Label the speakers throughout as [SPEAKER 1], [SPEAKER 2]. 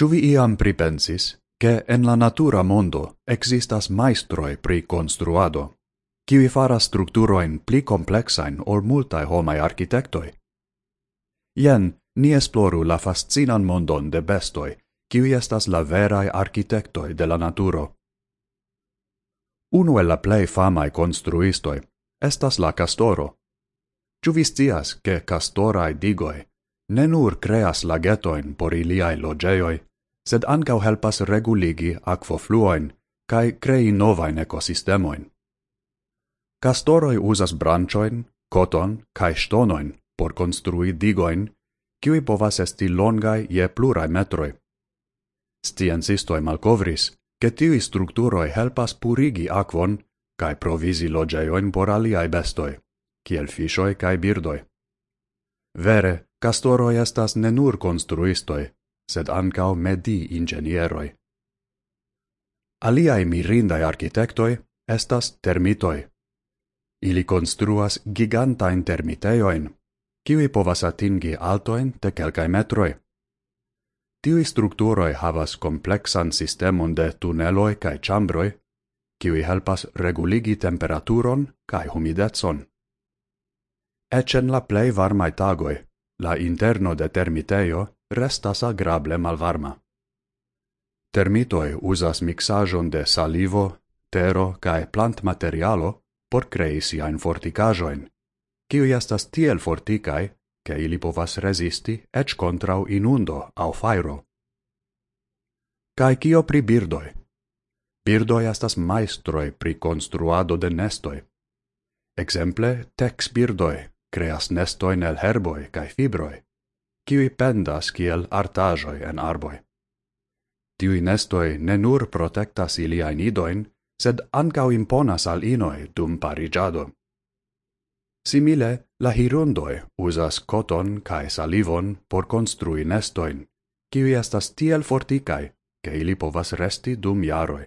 [SPEAKER 1] Ĉu vi iam pripensis, che en la natura mondo existas maestroi pri construado, kiwi faras structuroin pli complexain ol multae homai architectoi? Ien, ni esploru la fascinan mondon de bestoi, kiwi estas la verai architectoi de la naturo. Unu el la plei famai construistoi estas la castoro. Ĉu vi scias, ke castorai digoi ne nur creas lagetoin por iliai loĝejoj, sed ancau helpas reguligi aquofluoin cae crei novain ecosistemoin. Castoroi usas branchoin, coton cae stonoin por construi digoin, kiui povas esti longai ie plurai metroi. Sciencistoi malcovris, che tiui structuroi helpas purigi aquon cae provisi logeioin por aliai bestoi, kiel fishoi cae birdoi. Vere, castoroi estas ne nur construistoi, sed ancao medi ingenieroi. Aliai mirindai architectoi estas termitoi. Ili construas gigantain termiteioin, kiwi povas atingi altoin de kelkai metroi. Tiui structuroi havas complexan sistemon de tuneloi cae chambroi, kiwi helpas reguligi temperaturon cae humidetson. Ecen la plei varmai tagoi, la interno de termiteio restas agrable malvarma. Termitoi usas mixajon de salivo, tero cae plant materialo por crei siain forticajoin, kiui estas tiel forticae, che ili povas resisti ec contrau inundo au fairo. Cae cio pri birdoi? Birdoi estas maestroi pri construado de nestoi. Exemple, tex birdoi creas nestoin el herboi cae fibroi, kiui pendas kiel artajoi en arboi. Tiui nestoi ne nur protectas iliain idoin, sed ancau imponas al inoi dum parigiado. Simile, la hirundoi usas coton cae salivon por construi nestoin, kiui estas tiel forticae, che ili povas resti dum jaroi.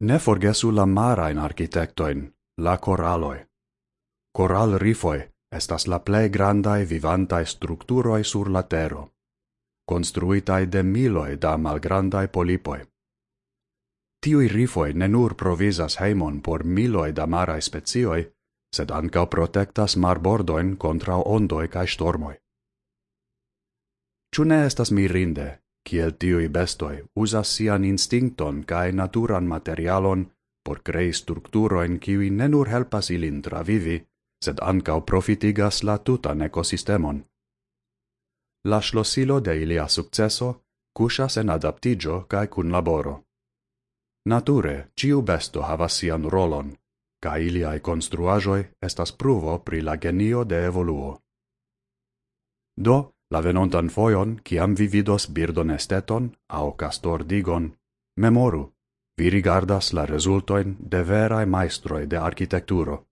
[SPEAKER 1] Ne forgesu la marain architectoin, la coraloi. Coral rifoi estas la plei grandai vivantai structuroi sur la tero, construitai de miloi da malgrandai polipoi. Tiui rifoi ne nur provisas heimon por miloi da marai spezioi, sed ankaŭ protectas marbordoin contra ondoi cae stormoi. Ĉu ne estas mirinde, kiel tiui bestoi usas sian instincton cae naturan materialon por crei structuroin kiwi ne nur helpas ilin travivi, sed ankaŭ profitigas la tutan ecosistemon. La shlosilo de ilia successo cusas en adaptigio cae cun laboro. Nature, ciu besto havas sian rolon, ca iliaj construajoi estas pruvo pri la genio de evoluo. Do, la venontan foion, ciam vi vidos au castor digon memoru, vi rigardas la resultoin de verae maestroi de architecturo.